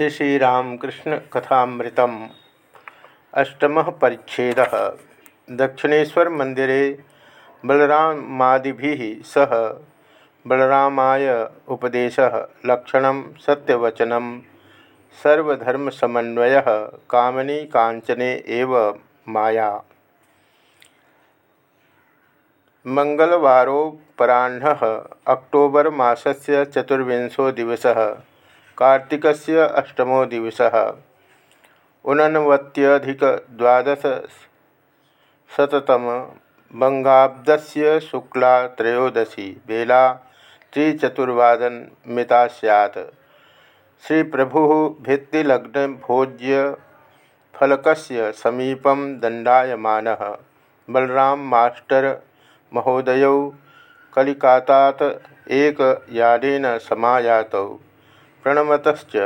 श्री श्रीरामकृष्ण कथामृतम। अष्टम परिच्छेद। दक्षिणेशर मंदिरे बलरामादि सह बलरामाय उपदेश। लक्षण सत्यवचन। सर्वधर्मसमन्वय। कामनी कांचने एव माया। मंगलवारोपराह्न। अक्टोबर मासस्य चतुर्विंशो दिवसः। कार्तिकस्य अष्टमो दिवसः। ऊननवत्यधिकद्वादशशततम बङ्गाब्दस्य शुक्ला त्रयोदशी बेला त्रिचतुर्वादनमिता स्यात्। श्रीप्रभुः भित्तिलग्नभोज्यफलकस्य समीपं दण्डायमानः। बलराम मास्टर महोदयौ कलिकातात् एकयानेन समायातौ। प्रणमतश्च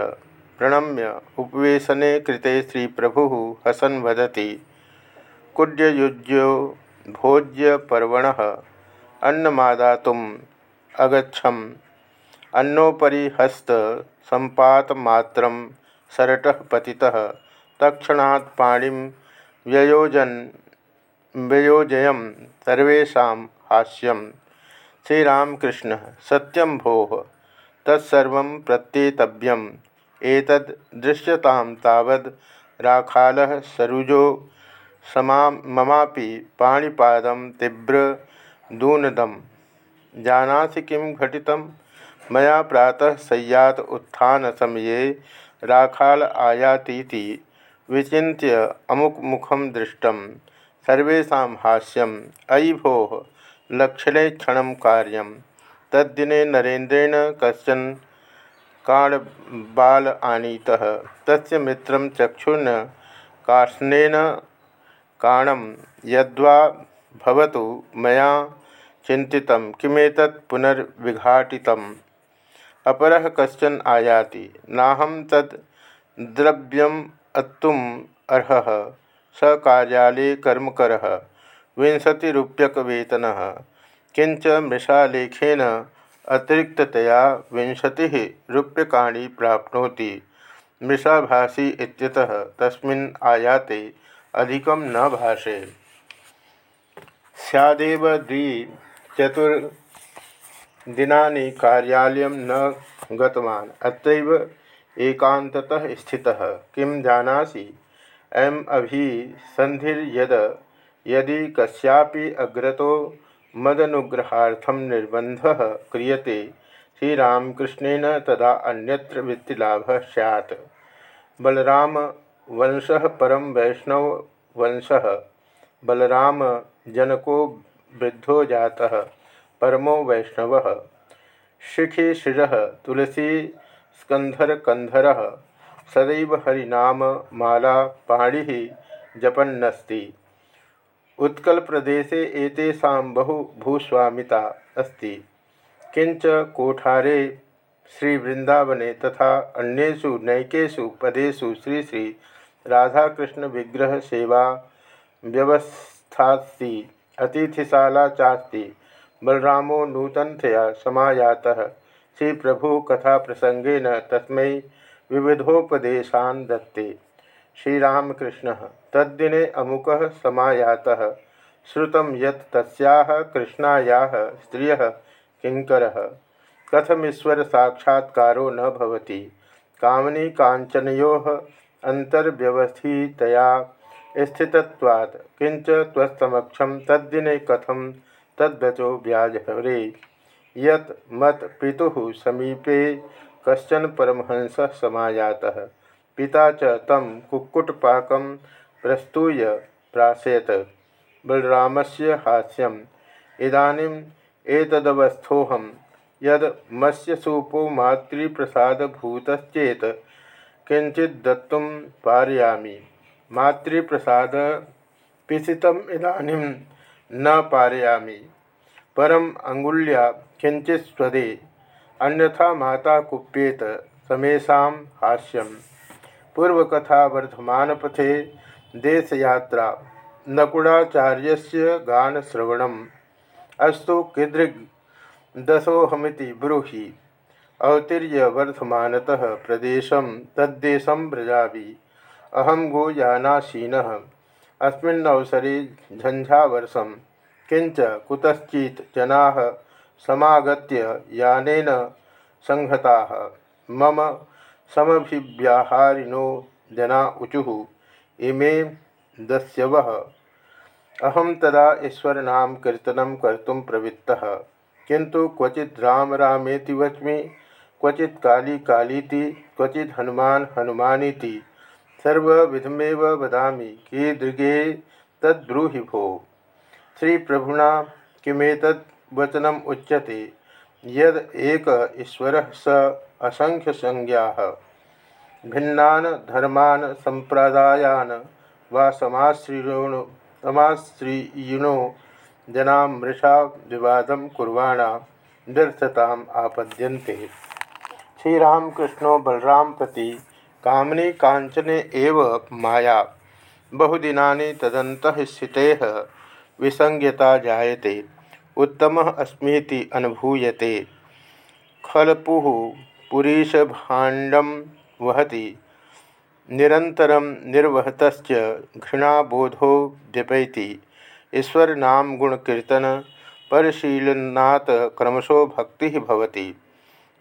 प्रणम्य उपवेशने कृते श्री प्रभु हसन वदति। कुड्ययुज्यो भोज्यपर्वण, अन्नमादातुम् अगछम अन्नोपरी हस्त संपातमात्रं सरटः पतितः। तत्क्षणात् पाणिं व्ययोजन व्ययोजयं सर्वेषां हास्यं श्रीरामकृष्ण, सत्यं भोः। तत्सर्व प्रत्येतव्यम। एतद् दृश्यतां तावद् सरुजो समा पाणिपादं तीव्रदूनदं जानासि किं घटितं? मया प्रातः सय्यात् उत्थानसमये राखाल आयातीति विचिन्त्य अमुकमुखं दृष्टं। सर्वेषां हास्यम् अयि भोः लक्षणे क्षणं कार्यम्। तद्दिने नरेन्द्रेण कशन काणबाल आनीतः तस्य मित्रं चक्षुर्न कार्ष्णेन काणं यद्वा भवतु मया चिन्तितं, किमेतत् पुनर्विघाटितम्। अपरः कश्चन आयाति, नाहं तद् द्रव्यम् अत्तुम् अर्हः स कार्यालये कर्मकरः, विंशतिरूप्यकवेतनः। किंच मृषालेखेन अतिरिक्ततया विंशति रूप्यकाणि प्राप्नोति। मृषाभाषी इत्यतः तस्मिन् आयाते अधिकं न भाषे। स्यादेव द्विचतुर्दिनानि कार्यालयं न गतवान्, अत्रैव एकान्ततः स्थितः। किं जानासि? अयम् अभिसन्धिर्यद, यदि कस्यापि अग्रतो मदनुग्रहार्थम निर्बंध क्रियते। श्रीरामकृष्णेन तदा अन्यत्र वृत्तिलाभ सैत् बलराम वंश परम वैष्णव वंश बलराम जनको वृद्धो जाता परमो वैष्णव। शिखी शिर तुलसी स्कंधर कंधर सदैव हरिनाम माला पाणी जपन्नस्ति। उत्कल प्रदेशे एतेषां बहु भूस्वामिता अस्ति। किंच कोठारे श्रीवृंदावने तथा अन्येषु नैकेषु पदेषु श्री श्री राधाकृष्ण विग्रह सेवा व्यवस्थास्ति, अतिथिशाला चास्ति, बलरामो नूतनतया समायातः श्री प्रभु कथा प्रसंगेन तस्मै विविधोपदेशान् दत्ते। श्रीरामकृष्ण। तद्दिने अमुक समायात। श्रुत यत् कृष्णायाः स्त्रियः किङ्करः। कथमीश्वर साक्षात्कारो न कामनी कांचनयोः अन्तर्व्यवस्थितया स्थितत्वात्। किंच त्वत्समक्षं तद्दिने कथम तद्वचो व्याजहरे। यत् मत पितुः समीपे कश्चन परमहंसः समायातः। पिता च तं कुक्कुटपाकं प्रस्तूय प्राशयत बलरामस्य हास्यम्। इदानीम् एतदवस्थोऽहं यद् मत्स्यसूपो मातृप्रसादभूतश्चेत् किञ्चित् दत्तुं पारयामि। मातृप्रसाद पिशितम् इदानीं न पारयामि। परम अंगुल्या किंचित स्वदे। अन्यथा माता कुप्येत समेशा हास्यम पूर्वकथा वर्धमान पथे देशयात्रा नकुड़ाचार्य गानश्रवण अस्तु कीदृग् दशोहमिति ब्रूहि अवतीर्य वर्धमानतः प्रदेश तद्देश व्रजामि। अहम गो यानासीन अस्मिन्नवसरे झंझावर्षम किंच कुतश्चित् जना समागत्य यानेन संहता। मम समभिव्याहारिणो जना ऊचु इमे दस्यव। अहम तदा ईश्वरनाम कीर्तन कर्तुं प्रवृत्तः। किंतु क्वचि राम रामेति वच्मि क्वचि काली कालीति क्वचि हनुमान हनुमानीति। सर्वविधमेव वदामि, कीदृगे तद्ब्रूहि भो। श्री प्रभुना किमेतत् वचनम उच्यते? यद एक ईश्वर स असंख्य संज्ञा। भिन्नान धर्मान संप्रदायान व समाश्रियो समाश्रियिनो जना मृषा विवाद कुर्वाणा व्यर्थताम आपद्यन्ते। श्रीरामकृष्णो बलराम प्रति कामने कांचने एव माया। बहुदिनानि तदन्तः स्थितेः विसंज्ञता जायते। उत्तम अस्मीति अनुभूयते। खलपु पुरीशभाण्डम वहति। निरंतरम निर्वहत घृणाबोधो व्यपैति ईश्वरनाम गुणकीर्तन परिशीलनात् क्रमशो भक्ति भवति।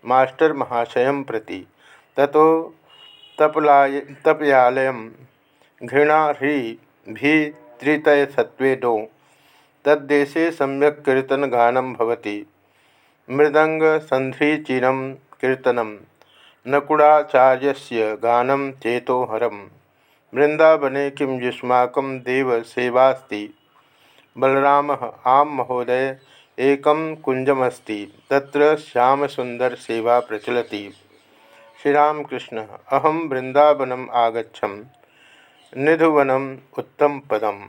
मास्टर महाशय प्रति। ततो तपलाय, तपयालय घृणा ह्री भी त्रितय तद्देशे सम्यक कीर्तन गानम भवति। मृदंग कीर्तनम। नकुड़ाचार्य गानम चेतोहरम वृंदावने किं युष्माक देव सेवास्ति। बलराम, आम महोदय, एक कुंजमस्ति तत्र श्यामसुंदर सेवा प्रचलति। श्रीरामकृष्ण अहम वृंदावनम आगछम निधुवनम उत्तम पदम